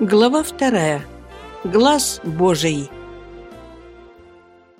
Глава вторая. Глаз Божий.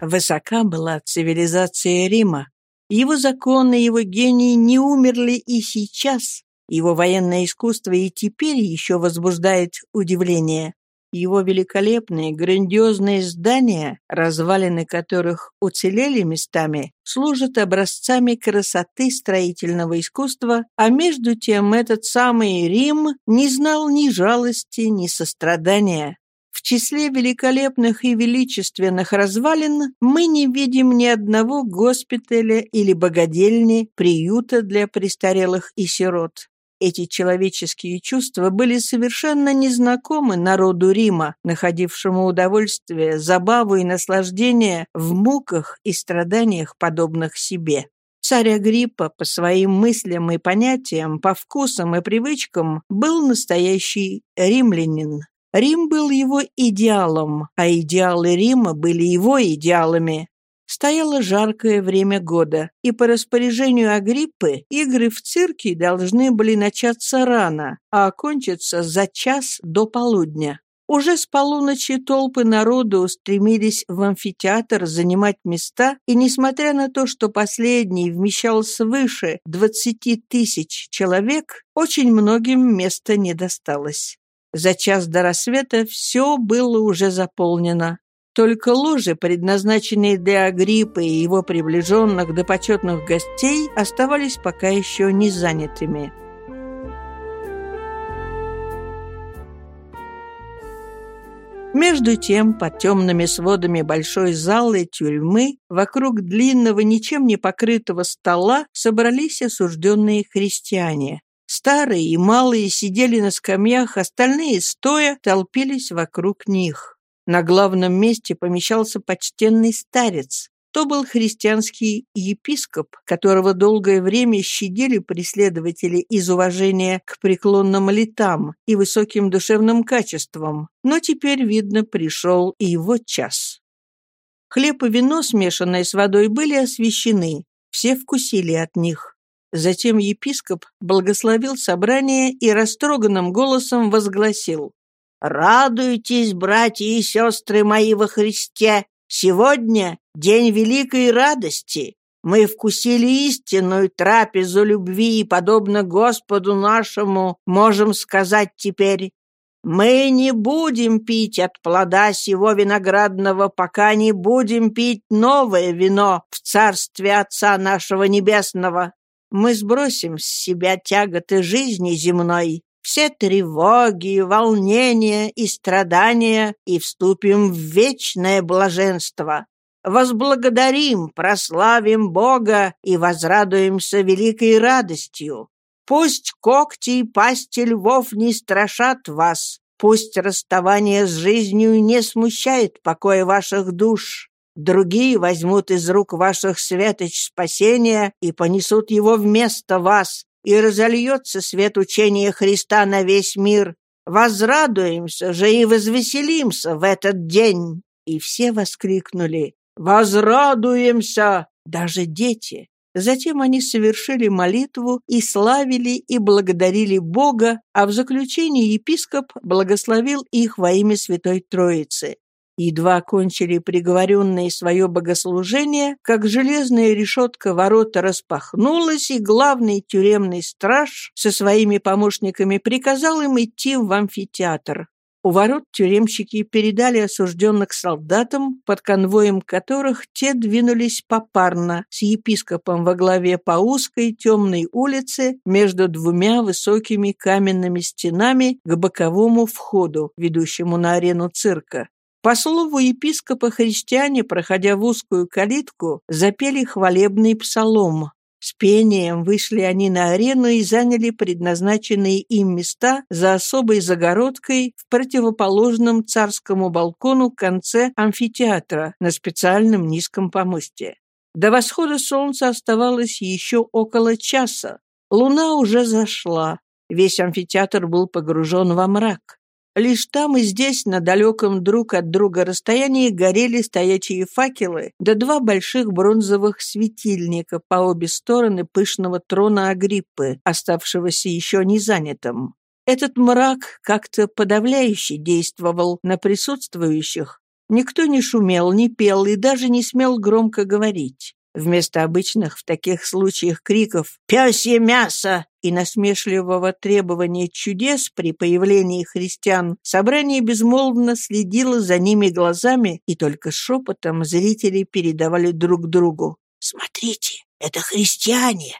Высока была цивилизация Рима. Его законы, его гении не умерли и сейчас. Его военное искусство и теперь еще возбуждает удивление. Его великолепные, грандиозные здания, развалины которых уцелели местами, служат образцами красоты строительного искусства, а между тем этот самый Рим не знал ни жалости, ни сострадания. В числе великолепных и величественных развалин мы не видим ни одного госпиталя или богадельни, приюта для престарелых и сирот. Эти человеческие чувства были совершенно незнакомы народу Рима, находившему удовольствие, забаву и наслаждение в муках и страданиях, подобных себе. Царь Агриппа по своим мыслям и понятиям, по вкусам и привычкам был настоящий римлянин. Рим был его идеалом, а идеалы Рима были его идеалами. Стояло жаркое время года, и по распоряжению Агриппы игры в цирке должны были начаться рано, а окончиться за час до полудня. Уже с полуночи толпы народу устремились в амфитеатр занимать места, и несмотря на то, что последний вмещал свыше 20 тысяч человек, очень многим места не досталось. За час до рассвета все было уже заполнено. Только ложи, предназначенные для Агриппы и его приближенных до почетных гостей, оставались пока еще не занятыми. Между тем, под темными сводами большой залы тюрьмы, вокруг длинного, ничем не покрытого стола собрались осужденные христиане. Старые и малые сидели на скамьях, остальные, стоя, толпились вокруг них. На главном месте помещался почтенный старец. То был христианский епископ, которого долгое время щадили преследователи из уважения к преклонным летам и высоким душевным качествам, но теперь, видно, пришел и его час. Хлеб и вино, смешанные с водой, были освящены, все вкусили от них. Затем епископ благословил собрание и растроганным голосом возгласил «Радуйтесь, братья и сестры мои во Христе! Сегодня день великой радости! Мы вкусили истинную трапезу любви и, подобно Господу нашему, можем сказать теперь, мы не будем пить от плода сего виноградного, пока не будем пить новое вино в царстве Отца нашего Небесного. Мы сбросим с себя тяготы жизни земной все тревоги, волнения и страдания и вступим в вечное блаженство. Возблагодарим, прославим Бога и возрадуемся великой радостью. Пусть когти и пасти львов не страшат вас, пусть расставание с жизнью не смущает покоя ваших душ. Другие возьмут из рук ваших светоч спасения и понесут его вместо вас, и разольется свет учения Христа на весь мир. Возрадуемся же и возвеселимся в этот день!» И все воскликнули «Возрадуемся!» Даже дети. Затем они совершили молитву и славили и благодарили Бога, а в заключении епископ благословил их во имя Святой Троицы. Едва окончили приговоренные свое богослужение, как железная решетка ворота распахнулась, и главный тюремный страж со своими помощниками приказал им идти в амфитеатр. У ворот тюремщики передали осужденных солдатам, под конвоем которых те двинулись попарно с епископом во главе по узкой темной улице между двумя высокими каменными стенами к боковому входу, ведущему на арену цирка. По слову епископа, христиане, проходя в узкую калитку, запели хвалебный псалом. С пением вышли они на арену и заняли предназначенные им места за особой загородкой в противоположном царскому балкону конце амфитеатра на специальном низком помосте. До восхода солнца оставалось еще около часа. Луна уже зашла. Весь амфитеатр был погружен во мрак. Лишь там и здесь, на далеком друг от друга расстоянии, горели стоячие факелы, да два больших бронзовых светильника по обе стороны пышного трона Агриппы, оставшегося еще не занятым. Этот мрак как-то подавляюще действовал на присутствующих. Никто не шумел, не пел и даже не смел громко говорить. Вместо обычных в таких случаях криков «Пёсье мясо!» и насмешливого требования чудес при появлении христиан, собрание безмолвно следило за ними глазами, и только шепотом зрители передавали друг другу «Смотрите, это христиане!»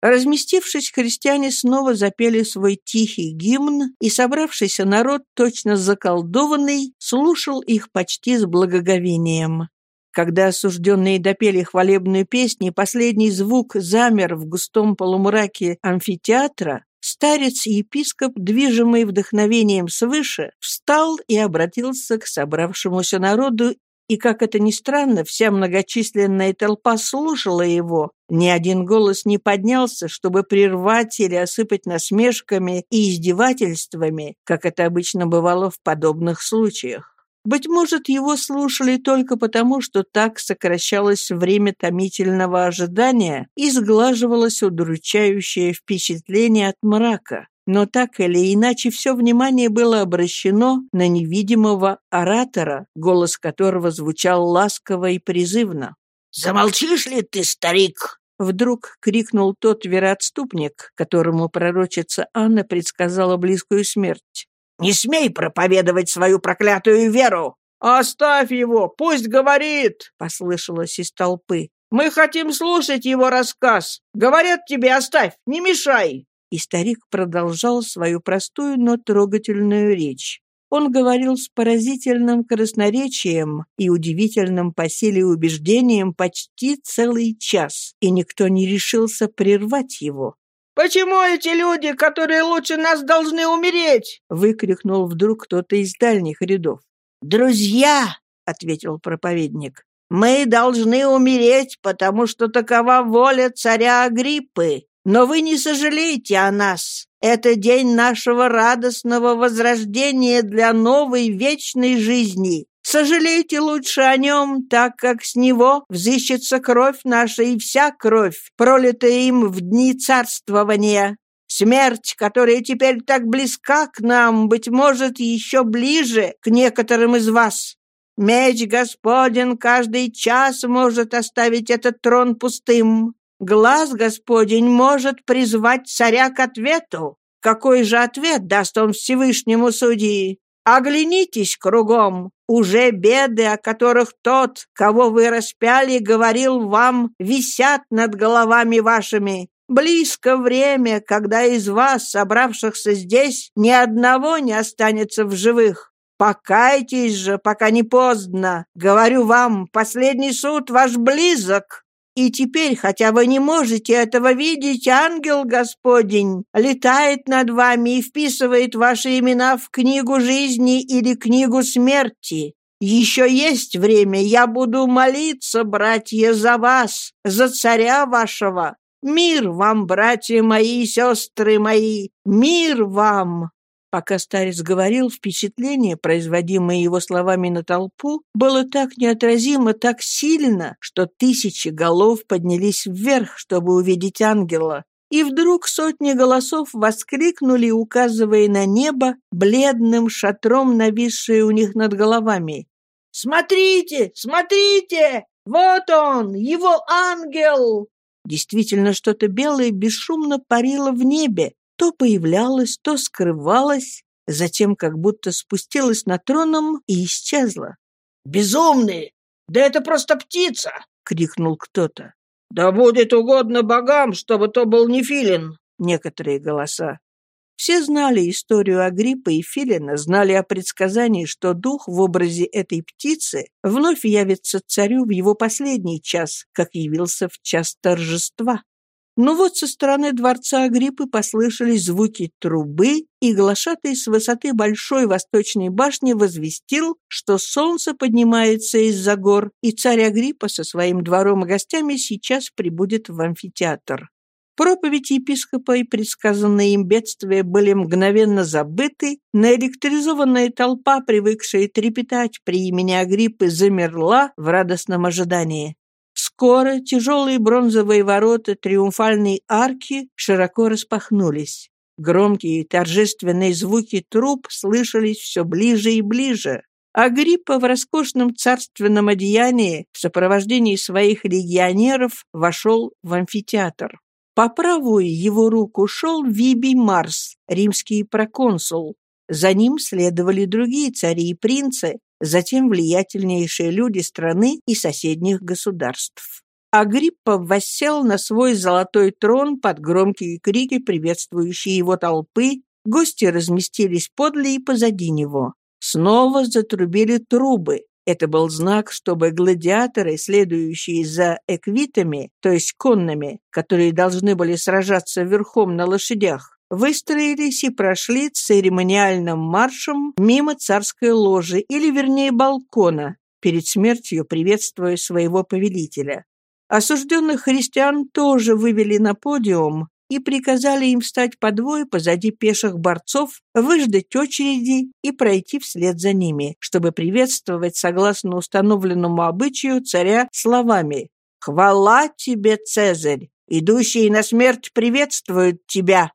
Разместившись, христиане снова запели свой тихий гимн, и собравшийся народ, точно заколдованный, слушал их почти с благоговением. Когда осужденные допели хвалебную песню, последний звук замер в густом полумраке амфитеатра, старец и епископ, движимый вдохновением свыше, встал и обратился к собравшемуся народу, и, как это ни странно, вся многочисленная толпа слушала его. Ни один голос не поднялся, чтобы прервать или осыпать насмешками и издевательствами, как это обычно бывало в подобных случаях. Быть может, его слушали только потому, что так сокращалось время томительного ожидания и сглаживалось удручающее впечатление от мрака. Но так или иначе все внимание было обращено на невидимого оратора, голос которого звучал ласково и призывно. «Замолчишь ли ты, старик?» Вдруг крикнул тот вероотступник, которому пророчица Анна предсказала близкую смерть. Не смей проповедовать свою проклятую веру!» «Оставь его, пусть говорит!» — послышалось из толпы. «Мы хотим слушать его рассказ. Говорят тебе, оставь, не мешай!» И старик продолжал свою простую, но трогательную речь. Он говорил с поразительным красноречием и удивительным по силе убеждением почти целый час, и никто не решился прервать его. «Почему эти люди, которые лучше нас, должны умереть?» — выкрикнул вдруг кто-то из дальних рядов. «Друзья!» — ответил проповедник. «Мы должны умереть, потому что такова воля царя Агриппы. Но вы не сожалеете о нас. Это день нашего радостного возрождения для новой вечной жизни. Сожалейте лучше о нем, так как с него взыщется кровь наша и вся кровь, пролитая им в дни царствования. Смерть, которая теперь так близка к нам, быть может, еще ближе к некоторым из вас. Меч Господен каждый час может оставить этот трон пустым. Глаз Господень может призвать царя к ответу. Какой же ответ даст он Всевышнему судьи? Оглянитесь кругом. Уже беды, о которых тот, кого вы распяли, говорил вам, висят над головами вашими. Близко время, когда из вас, собравшихся здесь, ни одного не останется в живых. Покайтесь же, пока не поздно. Говорю вам, последний суд ваш близок. И теперь, хотя вы не можете этого видеть, ангел Господень летает над вами и вписывает ваши имена в книгу жизни или книгу смерти. Еще есть время, я буду молиться, братья, за вас, за царя вашего. Мир вам, братья мои и сестры мои, мир вам!» Пока старец говорил, впечатление, производимое его словами на толпу, было так неотразимо, так сильно, что тысячи голов поднялись вверх, чтобы увидеть ангела. И вдруг сотни голосов воскликнули, указывая на небо, бледным шатром, нависшее у них над головами. «Смотрите! Смотрите! Вот он! Его ангел!» Действительно, что-то белое бесшумно парило в небе, то появлялась, то скрывалась, затем как будто спустилась на троном и исчезла. «Безумные! Да это просто птица!» — крикнул кто-то. «Да будет угодно богам, чтобы то был не филин!» — некоторые голоса. Все знали историю Агриппа и Филина, знали о предсказании, что дух в образе этой птицы вновь явится царю в его последний час, как явился в час торжества. Но вот со стороны дворца Агриппы послышались звуки трубы, и глашатый с высоты большой восточной башни возвестил, что солнце поднимается из-за гор, и царь Агриппа со своим двором и гостями сейчас прибудет в амфитеатр. Проповедь епископа и предсказанные им бедствия были мгновенно забыты, наэлектризованная толпа, привыкшая трепетать при имени Агриппы, замерла в радостном ожидании. Скоро тяжелые бронзовые ворота триумфальной арки широко распахнулись. Громкие торжественные звуки труб слышались все ближе и ближе. Агриппа в роскошном царственном одеянии в сопровождении своих легионеров вошел в амфитеатр. По правую его руку шел Вибий Марс, римский проконсул. За ним следовали другие цари и принцы, затем влиятельнейшие люди страны и соседних государств. Агриппа воссел на свой золотой трон под громкие крики, приветствующие его толпы, гости разместились подле и позади него. Снова затрубили трубы. Это был знак, чтобы гладиаторы, следующие за эквитами, то есть конными, которые должны были сражаться верхом на лошадях, выстроились и прошли церемониальным маршем мимо царской ложи, или, вернее, балкона, перед смертью приветствуя своего повелителя. Осужденных христиан тоже вывели на подиум, и приказали им встать по двое позади пеших борцов, выждать очереди и пройти вслед за ними, чтобы приветствовать, согласно установленному обычаю, царя словами «Хвала тебе, Цезарь! Идущие на смерть приветствуют тебя!»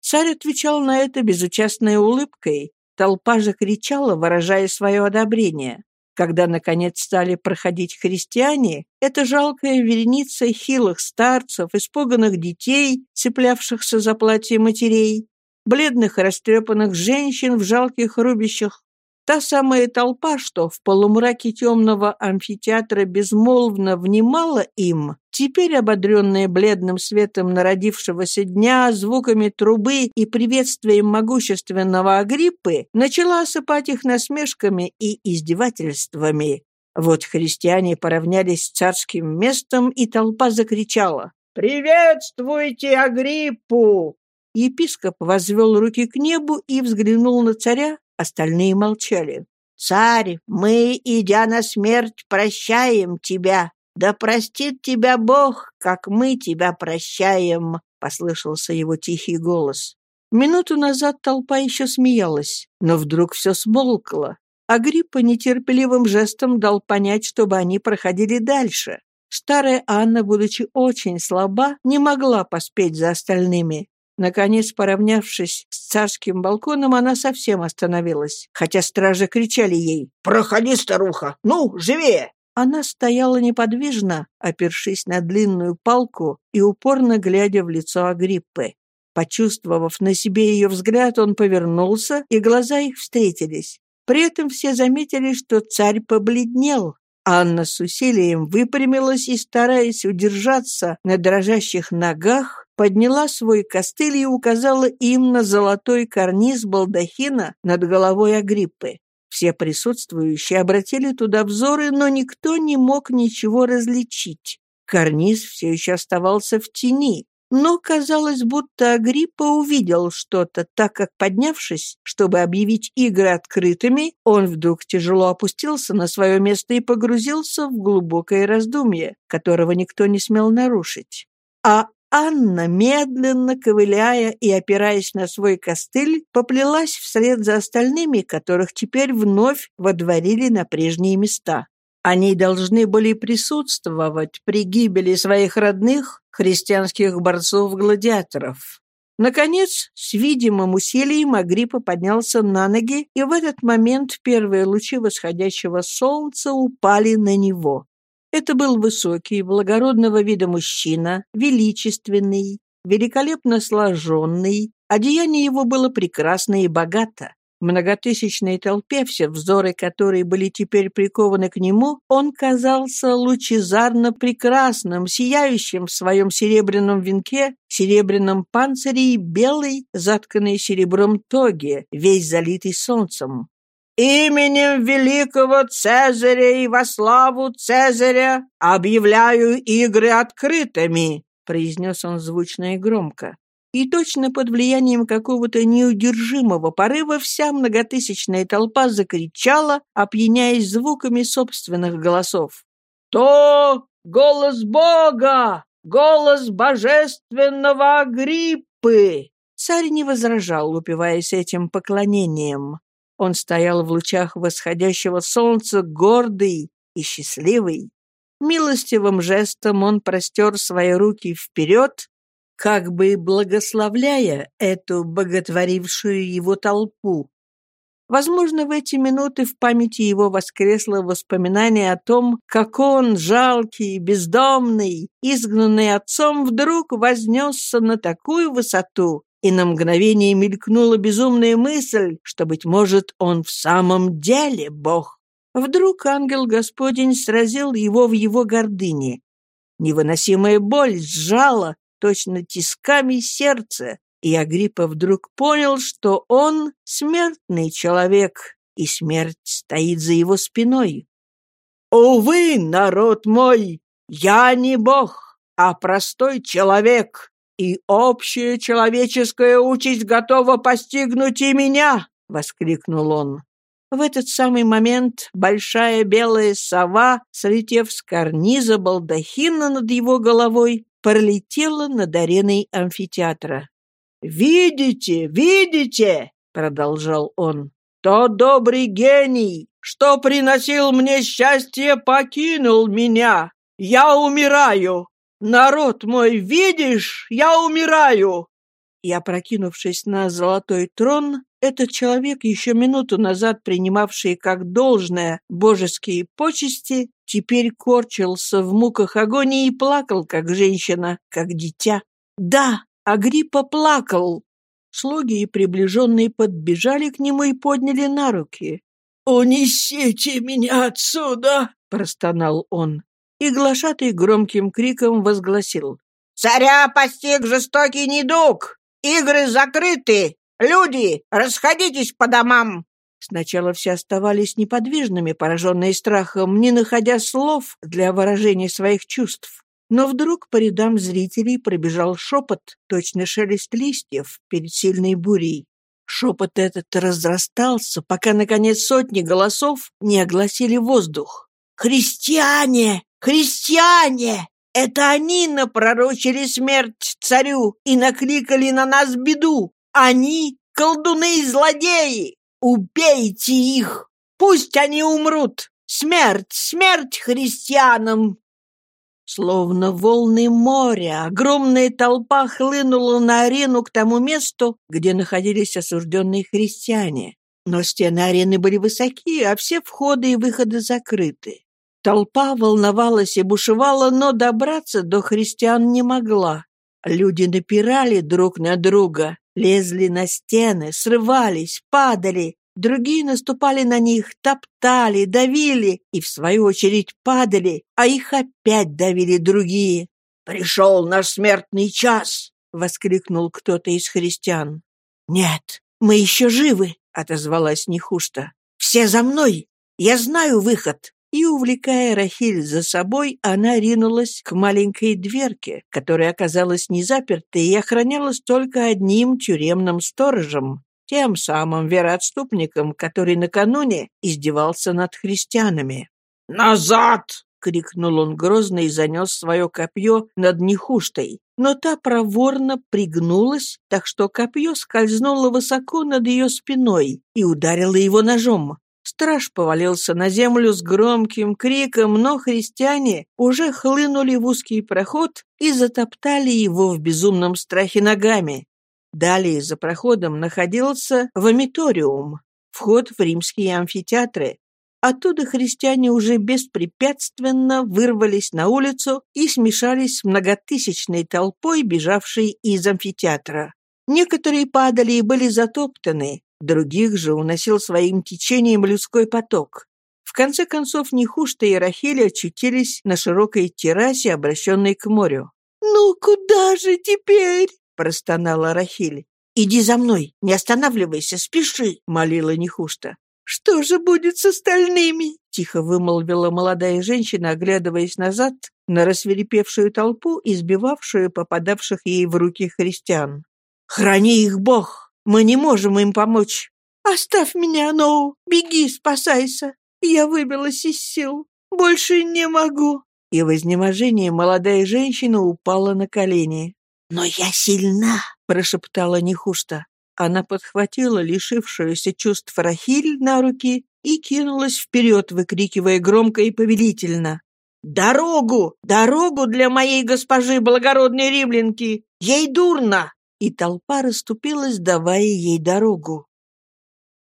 Царь отвечал на это безучастной улыбкой. Толпа же кричала, выражая свое одобрение. Когда, наконец, стали проходить христиане, эта жалкая вереница хилых старцев, испуганных детей, цеплявшихся за платье матерей, бледных растрепанных женщин в жалких рубищах, Та самая толпа, что в полумраке темного амфитеатра безмолвно внимала им, теперь ободренная бледным светом народившегося дня, звуками трубы и приветствием могущественного Агриппы, начала осыпать их насмешками и издевательствами. Вот христиане поравнялись с царским местом, и толпа закричала «Приветствуйте Агриппу!» Епископ возвел руки к небу и взглянул на царя, Остальные молчали. «Царь, мы, идя на смерть, прощаем тебя. Да простит тебя Бог, как мы тебя прощаем», — послышался его тихий голос. Минуту назад толпа еще смеялась, но вдруг все смолкло. Агриппа нетерпеливым жестом дал понять, чтобы они проходили дальше. Старая Анна, будучи очень слаба, не могла поспеть за остальными. Наконец, поравнявшись с царским балконом, она совсем остановилась, хотя стражи кричали ей «Проходи, старуха! Ну, живее!» Она стояла неподвижно, опершись на длинную палку и упорно глядя в лицо Агриппы. Почувствовав на себе ее взгляд, он повернулся, и глаза их встретились. При этом все заметили, что царь побледнел. Анна с усилием выпрямилась и, стараясь удержаться на дрожащих ногах, подняла свой костыль и указала им на золотой карниз балдахина над головой Агриппы. Все присутствующие обратили туда взоры, но никто не мог ничего различить. Карниз все еще оставался в тени, но казалось, будто Агриппа увидел что-то, так как, поднявшись, чтобы объявить игры открытыми, он вдруг тяжело опустился на свое место и погрузился в глубокое раздумье, которого никто не смел нарушить. А Анна, медленно ковыляя и опираясь на свой костыль, поплелась вслед за остальными, которых теперь вновь водворили на прежние места. Они должны были присутствовать при гибели своих родных христианских борцов-гладиаторов. Наконец, с видимым усилием Агриппа поднялся на ноги, и в этот момент первые лучи восходящего солнца упали на него. Это был высокий, благородного вида мужчина, величественный, великолепно сложенный. Одеяние его было прекрасно и богато. Многотысячной толпе, все взоры которой были теперь прикованы к нему, он казался лучезарно прекрасным, сияющим в своем серебряном венке, серебряном панцире и белой, затканной серебром тоге, весь залитый солнцем. Именем великого Цезаря и во славу Цезаря объявляю игры открытыми, произнес он звучно и громко. И точно под влиянием какого-то неудержимого порыва вся многотысячная толпа закричала, опьяняясь звуками собственных голосов. «То голос Бога! Голос божественного Агриппы!» Царь не возражал, упиваясь этим поклонением. Он стоял в лучах восходящего солнца, гордый и счастливый. Милостивым жестом он простер свои руки вперед, как бы благословляя эту боготворившую его толпу. Возможно, в эти минуты в памяти его воскресло воспоминание о том, как он, жалкий, бездомный, изгнанный отцом, вдруг вознесся на такую высоту, и на мгновение мелькнула безумная мысль, что, быть может, он в самом деле Бог. Вдруг ангел Господень сразил его в его гордыне. Невыносимая боль сжала, точно тисками сердце, и Агриппа вдруг понял, что он смертный человек, и смерть стоит за его спиной. «Увы, народ мой, я не бог, а простой человек, и общая человеческая участь готова постигнуть и меня!» — воскликнул он. В этот самый момент большая белая сова, слетев с карниза балдахина над его головой, пролетела над ареной амфитеатра. «Видите, видите!» — продолжал он. «Тот добрый гений, что приносил мне счастье, покинул меня. Я умираю. Народ мой, видишь, я умираю!» И, опрокинувшись на золотой трон, этот человек, еще минуту назад принимавший как должное божеские почести, теперь корчился в муках агонии и плакал, как женщина, как дитя. Да, Агриппа плакал. Слуги и приближенные подбежали к нему и подняли на руки. «Унесите меня отсюда!» — простонал он. И глашатый громким криком возгласил. «Царя постиг жестокий недуг! Игры закрыты! Люди, расходитесь по домам!» Сначала все оставались неподвижными, пораженные страхом, не находя слов для выражения своих чувств. Но вдруг по рядам зрителей пробежал шепот, точно шелест листьев перед сильной бурей. Шепот этот разрастался, пока, наконец, сотни голосов не огласили воздух. «Христиане! Христиане! Это они напророчили смерть царю и накликали на нас беду! Они — колдуны и злодеи! Убейте их! Пусть они умрут! Смерть, смерть христианам! Словно волны моря, огромная толпа хлынула на арену к тому месту, где находились осужденные христиане. Но стены арены были высоки, а все входы и выходы закрыты. Толпа волновалась и бушевала, но добраться до христиан не могла. Люди напирали друг на друга, лезли на стены, срывались, падали, Другие наступали на них, топтали, давили и, в свою очередь, падали, а их опять давили другие. «Пришел наш смертный час!» — воскликнул кто-то из христиан. «Нет, мы еще живы!» — отозвалась Нехушта. «Все за мной! Я знаю выход!» И, увлекая Рахиль за собой, она ринулась к маленькой дверке, которая оказалась не запертой и охранялась только одним тюремным сторожем тем самым вероотступником, который накануне издевался над христианами. «Назад!» — крикнул он грозно и занес свое копье над Нехуштой. Но та проворно пригнулась, так что копье скользнуло высоко над ее спиной и ударило его ножом. Страж повалился на землю с громким криком, но христиане уже хлынули в узкий проход и затоптали его в безумном страхе ногами. Далее за проходом находился вомиториум, вход в римские амфитеатры. Оттуда христиане уже беспрепятственно вырвались на улицу и смешались с многотысячной толпой, бежавшей из амфитеатра. Некоторые падали и были затоптаны, других же уносил своим течением людской поток. В конце концов, Нехушта и Рахиль очутились на широкой террасе, обращенной к морю. «Ну, куда же теперь?» простонала Рахиль. «Иди за мной, не останавливайся, спеши!» — молила Нехушта. «Что же будет с остальными?» — тихо вымолвила молодая женщина, оглядываясь назад на рассверепевшую толпу, избивавшую попадавших ей в руки христиан. «Храни их Бог! Мы не можем им помочь!» «Оставь меня, Ноу! Беги, спасайся! Я выбилась из сил! Больше не могу!» И в изнеможении молодая женщина упала на колени. «Но я сильна!» — прошептала Нехушта. Она подхватила лишившуюся чувств Рахиль на руки и кинулась вперед, выкрикивая громко и повелительно. Дорогу! Дорогу для моей госпожи благородной римлянки! Ей дурно!» И толпа расступилась, давая ей дорогу.